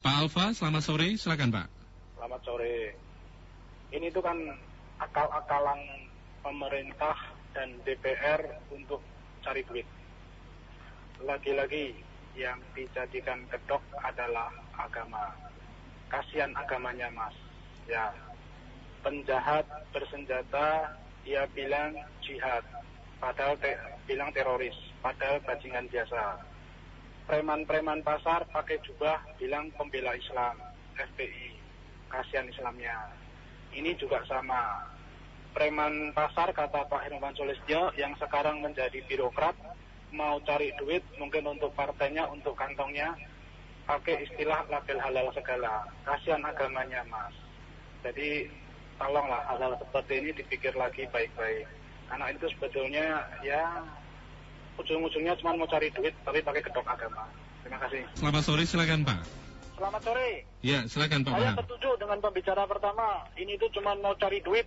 Pak Alfa, selamat sore, silakan Pak. Selamat sore. Ini tuh kan akal-akalan pemerintah dan DPR untuk cari duit. Lagi-lagi yang dijadikan kedok adalah agama. Kasihan agamanya mas. Ya, penjahat bersenjata dia bilang jihad, padahal te bilang teroris, padahal bajingan biasa. Preman-preman pasar pakai jubah bilang pembela Islam, FPI, kasihan Islamnya. Ini juga sama. Preman pasar kata Pak Herman Solistyo yang sekarang menjadi birokrat mau cari duit mungkin untuk partainya, untuk kantongnya, pakai istilah label halal segala. Kasihan agamanya mas. Jadi tolonglah hal-hal seperti ini dipikir lagi baik-baik. Karena itu sebetulnya ya ujung-ujungnya cuma mau cari duit tapi pakai kedok agama. Terima kasih. Selamat sore, silakan Pak. Selamat sore. Ya, silakan Pak Saya setuju dengan pembicara pertama. Ini tuh cuma mau cari duit.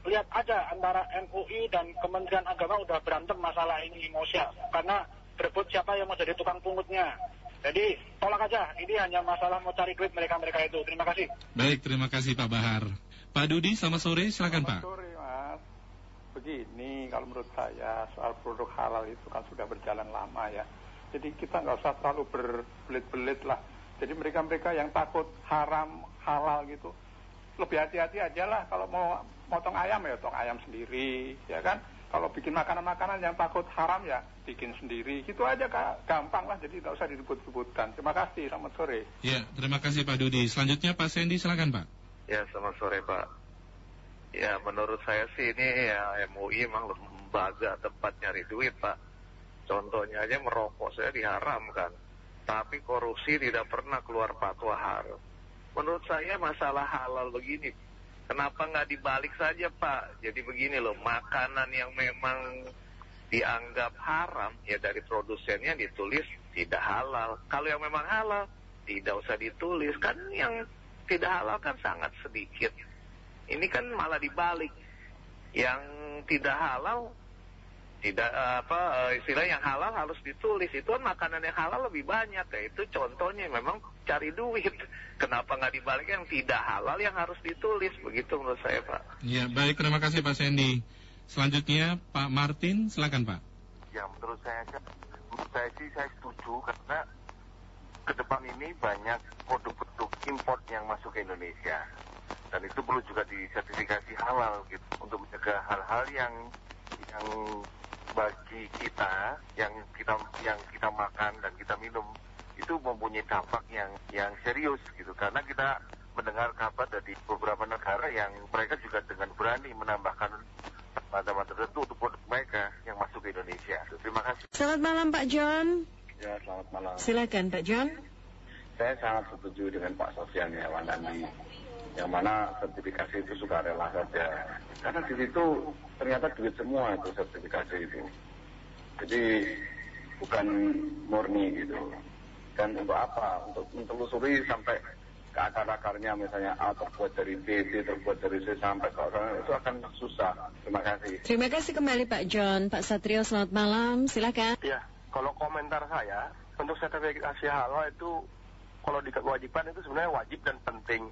Lihat aja antara MUI dan Kementerian Agama udah berantem masalah ini emosi karena berebut siapa yang mau jadi tukang pungutnya. Jadi tolak aja. Ini hanya masalah mau cari duit mereka-mereka itu. Terima kasih. Baik, terima kasih Pak Bahar. Pak Dudi, selamat sore, silakan Pak. Selamat sore mas. Begini kalau menurut saya soal produk halal itu kan sudah berjalan lama ya. Jadi kita nggak usah terlalu berbelit-belit lah. Jadi mereka-mereka yang takut haram halal gitu lebih hati-hati aja lah kalau mau motong ayam ya potong ayam sendiri ya kan. Kalau bikin makanan-makanan yang takut haram ya bikin sendiri. Gitu aja kak, gampang lah. Jadi nggak usah diribut-ributkan. Terima kasih. Selamat sore. Ya, terima kasih Pak Dudi. Selanjutnya Pak Sandy, silakan Pak. Ya, selamat sore Pak. Ya, menurut saya sih ini ya MUI memang lembaga tempat nyari duit Pak. Contohnya aja merokok saya diharamkan. Tapi korupsi tidak pernah keluar fatwa haram. Menurut saya masalah halal begini. Kenapa nggak dibalik saja Pak? Jadi begini loh, makanan yang memang dianggap haram ya dari produsennya ditulis tidak halal. Kalau yang memang halal tidak usah ditulis. Kan yang tidak halal kan sangat sedikit. Ini kan malah dibalik. Yang tidak halal tidak eh, apa eh, istilah yang halal harus ditulis. Itu kan makanan yang halal lebih banyak. Ya itu contohnya memang cari duit. Kenapa nggak dibalik yang tidak halal yang harus ditulis? Begitu menurut saya Pak. Ya, baik, terima kasih Pak Sandy. Selanjutnya Pak Martin, silakan Pak. Ya menurut saya menurut saya sih saya setuju karena ke depan ini banyak produk-produk import yang masuk ke Indonesia dan itu perlu juga disertifikasi halal gitu untuk mencegah hal-hal yang yang bagi kita yang kita yang kita makan dan kita minum itu mempunyai dampak yang yang serius gitu karena kita mendengar kabar dari beberapa negara yang mereka juga dengan berani menambahkan bahan-bahan tertentu untuk produk mereka yang masuk ke Indonesia. Terima kasih. Selamat malam Pak John. Ya, selamat malam. Silakan Pak John. Saya sangat setuju dengan Pak Sofian ya, Wandani. Yang mana sertifikasi itu suka rela saja. Karena di situ ternyata duit semua itu sertifikasi itu. Jadi bukan murni gitu. Dan untuk apa? Untuk mentelusuri sampai ke akar-akarnya misalnya A terbuat dari B, B terbuat dari C sampai ke sana itu akan susah. Terima kasih. Terima kasih kembali Pak John. Pak Satrio selamat malam. Silakan. Ya, kalau komentar saya untuk sertifikasi halal itu kalau diwajibkan itu sebenarnya wajib dan penting.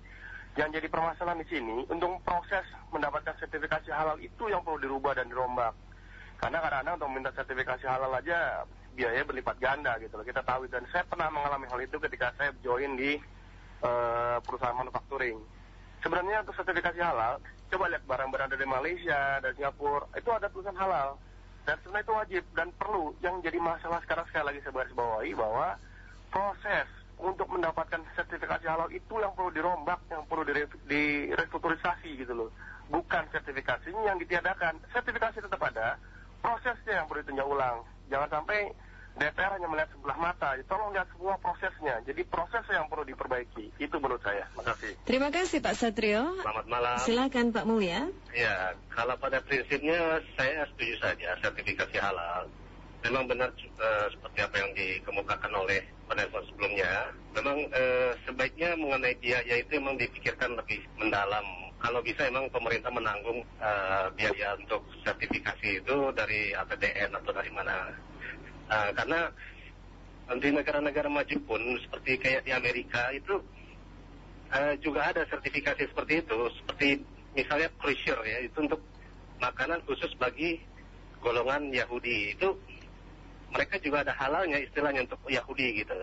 Yang jadi permasalahan di sini untuk proses mendapatkan sertifikasi halal itu yang perlu dirubah dan dirombak. Karena kadang-kadang untuk minta sertifikasi halal aja biaya berlipat ganda gitu loh. Kita tahu dan saya pernah mengalami hal itu ketika saya join di uh, perusahaan manufacturing. Sebenarnya untuk sertifikasi halal, coba lihat barang-barang dari Malaysia, dari Singapura, itu ada tulisan halal. Dan sebenarnya itu wajib dan perlu. Yang jadi masalah sekarang sekali lagi saya garis bawahi bahwa proses untuk mendapatkan sertifikasi halal itu yang perlu dirombak, yang perlu dire- direstrukturisasi gitu loh. Bukan sertifikasinya yang ditiadakan. Sertifikasi tetap ada, prosesnya yang perlu ditinjau ulang. Jangan sampai DPR hanya melihat sebelah mata. Tolong lihat semua prosesnya. Jadi prosesnya yang perlu diperbaiki. Itu menurut saya. Terima kasih. Terima kasih Pak Satrio. Selamat malam. Silakan Pak Mulya. Ya, kalau pada prinsipnya saya setuju saja sertifikasi halal. Memang benar eh, seperti apa yang dikemukakan oleh penelpon sebelumnya. Memang eh, sebaiknya mengenai biaya itu memang dipikirkan lebih mendalam. Kalau bisa memang pemerintah menanggung eh, biaya untuk sertifikasi itu dari APBN atau dari mana. Eh, karena di negara-negara maju pun seperti kayak di Amerika itu eh, juga ada sertifikasi seperti itu, seperti misalnya kosher ya, itu untuk makanan khusus bagi golongan Yahudi. Itu mereka juga ada halalnya istilahnya untuk Yahudi gitu.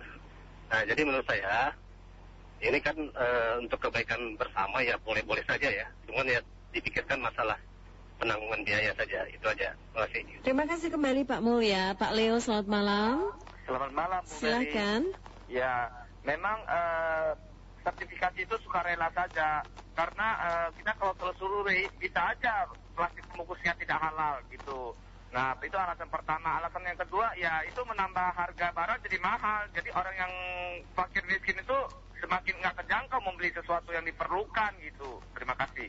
Nah, jadi menurut saya ini kan eh, untuk kebaikan bersama ya boleh-boleh saja ya. Cuman ya dipikirkan masalah penanggungan biaya saja. Itu aja. Terima kasih. Terima kasih kembali Pak Mulya. Pak Leo, selamat malam. Selamat malam, Bu Mary. Silakan. Ya, memang eh, sertifikasi itu sukarela saja. Karena eh, kita kalau telusuri bisa aja plastik pembungkusnya tidak halal gitu. Nah, itu alasan pertama. Alasan yang kedua, ya itu menambah harga barang jadi mahal. Jadi orang yang fakir miskin itu semakin nggak terjangkau membeli sesuatu yang diperlukan gitu. Terima kasih.